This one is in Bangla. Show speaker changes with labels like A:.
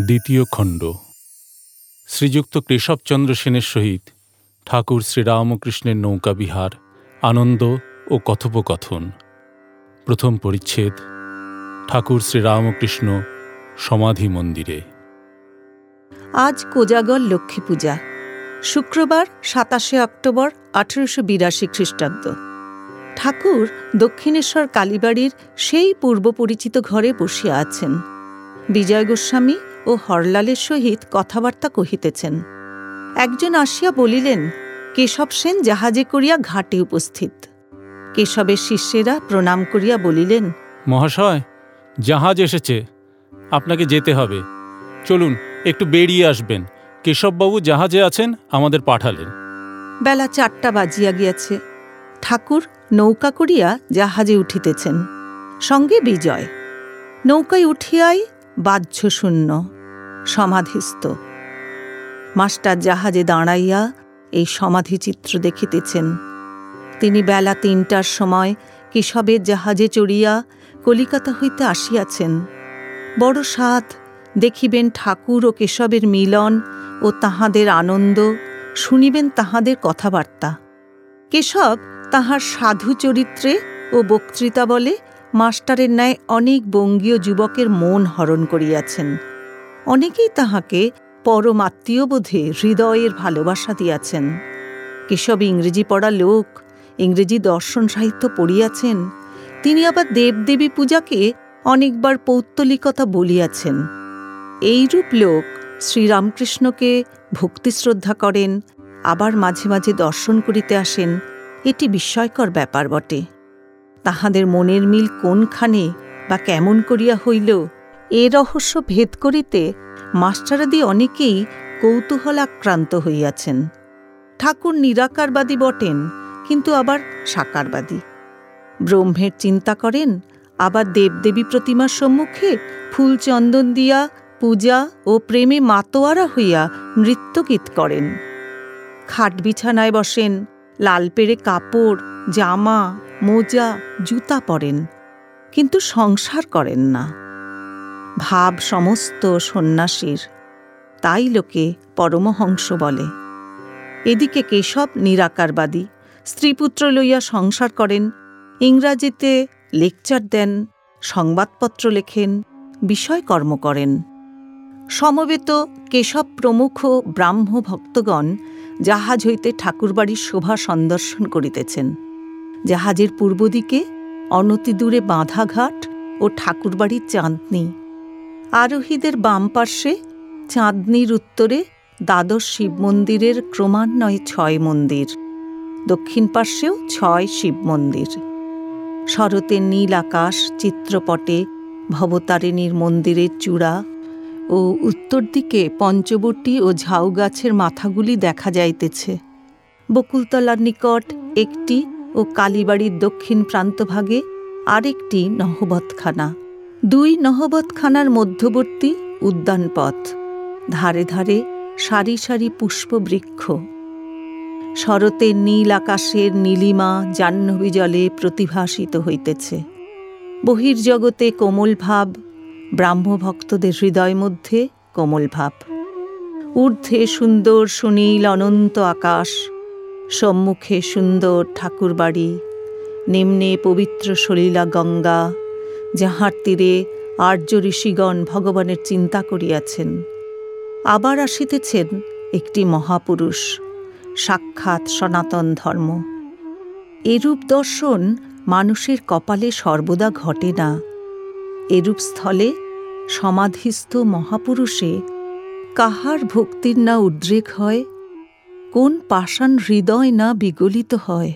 A: দ্বিতীয় খণ্ড। শ্রীযুক্ত কেশবচন্দ্র সেনের সহিত ঠাকুর শ্রীরামকৃষ্ণের নৌকা বিহার, আনন্দ ও কথোপকথন। প্রথম পরিচ্ছেদ, ঠাকুর শ্রীরামকৃষ্ণ সমাধি মন্দিরে।
B: আজ কোজাগর লক্ষ্মী পূজা। শুক্রবার সাতাশে অক্টোবর আঠেরোশো বিরাশি খ্রিস্টাব্দ। ঠাকুর দক্ষিণেশ্বর কালীবাড়ির সেই পূর্ব পরিচিত ঘরে বসিয়া আছেন। বিজয় গোস্বামী ও হরলালের সহিত কথাবার্তা কহিতেছেন। একজন আসিয়া বলিলেন কেশব সেন জাহাজে করিয়া ঘাটে উপস্থিত। কেশবের শিষ্যেরা প্রণাম করিয়া বলিলেন
A: মহাশয় জাহাজ এসেছে আপনাকে যেতে হবে। চলুন একটু বেরিয়ে আসবেন। কেশববাবু জাহাজে আছেন আমাদের পাঠালেন।
B: বেলা চারটা বাজিয়া গিয়াছে। ঠাকুর নৌকা করিয়া জাহাজে উঠিতেছেন। সঙ্গে বিজয়। নৌকায় উঠিয়াই বাহ্য শূন্য সমাধিস্থ। মাস্টার জাহাজে দাঁড়াইয়া এই সমাধিচিত্র দেখিতেছেন। তিনি বেলা তিনটার সময় কেশবের জাহাজে চড়িয়া কলিকাতা হইতে আসিয়াছেন। বড় সাধ দেখিবেন ঠাকুর ও কেশবের মিলন ও তাহাদের আনন্দ, শুনিবেন তাহাদের কথাবার্তা। কেশব তাহার সাধু চরিত্রে ও বক্তৃতা বলে মাস্টারের ন্যায় অনেক বঙ্গীয় যুবকের মন হরণ করিয়াছেন। অনেকেই তাহাকে পরমাত্মীয়বোধে হৃদয়ের ভালোবাসা দিয়াছেন। কেশব ইংরেজি পড়া লোক, ইংরেজি দর্শন সাহিত্য পড়িয়াছেন, তিনি আবার দেবদেবী পূজাকে অনেকবার পৌত্তলিকতা বলিয়াছেন। এইরূপ লোক শ্রীরামকৃষ্ণকে ভক্তিশ্রদ্ধা করেন, আবার মাঝে মাঝে দর্শন করিতে আসেন, এটি বিস্ময়কর ব্যাপার বটে। তাহাদের মনের মিল কোনখানে বা কেমন করিয়া হইল এ রহস্য ভেদ করিতে মাস্টারাদি অনেকেই কৌতূহলাক্রান্ত হইয়াছেন। ঠাকুর নিরাকারবাদী বটেন, কিন্তু আবার সাকারবাদী। ব্রহ্মের চিন্তা করেন, আবার দেবদেবী প্রতিমার সম্মুখে ফুল চন্দন দিয়া পূজা ও প্রেমে মাতোয়ারা হইয়া নৃত্যগীত করেন। খাট বিছানায় বসেন, লাল পেড়ে কাপড়, জামা, মোজা, জুতা পরেন, কিন্তু সংসার করেন না। ভাব সমস্ত সন্ন্যাসীর। তাই লোকে পরমহংস বলে। এদিকে কেশব নিরাকারবাদী, স্ত্রীপুত্র লইয়া সংসার করেন, ইংরাজিতে লেকচার দেন, সংবাদপত্র লেখেন, বিষয়কর্ম করেন। সমবেত কেশব প্রমুখ ব্রাহ্ম ভক্তগণ জাহাজ হইতে ঠাকুরবাড়ির শোভা সন্দর্শন করিতেছেন। জাহাজের পূর্ব দিকে অনতিদূরে বাঁধাঘাট ও ঠাকুরবাড়ির চাঁদনি আরোহীদের বাম পার্শ্বে, চাঁদনির উত্তরে দ্বাদশ শিব মন্দিরের ক্রমান্বয়ে ছয় মন্দির, দক্ষিণ পার্শ্বেও ছয় শিব মন্দির। শরতের নীল আকাশ চিত্রপটে ভবতারিণীর মন্দিরের চূড়া ও উত্তর দিকে পঞ্চবটী ও ঝাউ গাছের মাথাগুলি দেখা যাইতেছে। বকুলতলার নিকট একটি ও কালীবাড়ির দক্ষিণ প্রান্তভাগে আরেকটি নহবতখানা। দুই নহবতখানার মধ্যবর্তী উদ্যানপথ, ধারে ধারে সারি সারি পুষ্পবৃক্ষ। শরতের নীল আকাশের নীলিমা জাহ্নবী জলে প্রতিভাসিত হইতেছে। বহির্জগতে কোমল ভাব, ব্রাহ্মভক্তদের হৃদয় মধ্যে কোমল ভাব। ঊর্ধ্বে সুন্দর সুনীল অনন্ত আকাশ, সম্মুখে সুন্দর ঠাকুরবাড়ি, নিম্নে পবিত্র সলীলা গঙ্গা যাহার তীরে আর্য ঋষিগণ ভগবানের চিন্তা করিয়াছেন। আবার আসিতেছেন একটি মহাপুরুষ, সাক্ষাৎ সনাতন ধর্ম। এরূপ দর্শন মানুষের কপালে সর্বদা ঘটে না। এরূপ স্থলে সমাধিস্থ মহাপুরুষে কাহার ভক্তির না উদ্রেক হয়? কোন পাষাণ হৃদয় না বিগলিত হয়?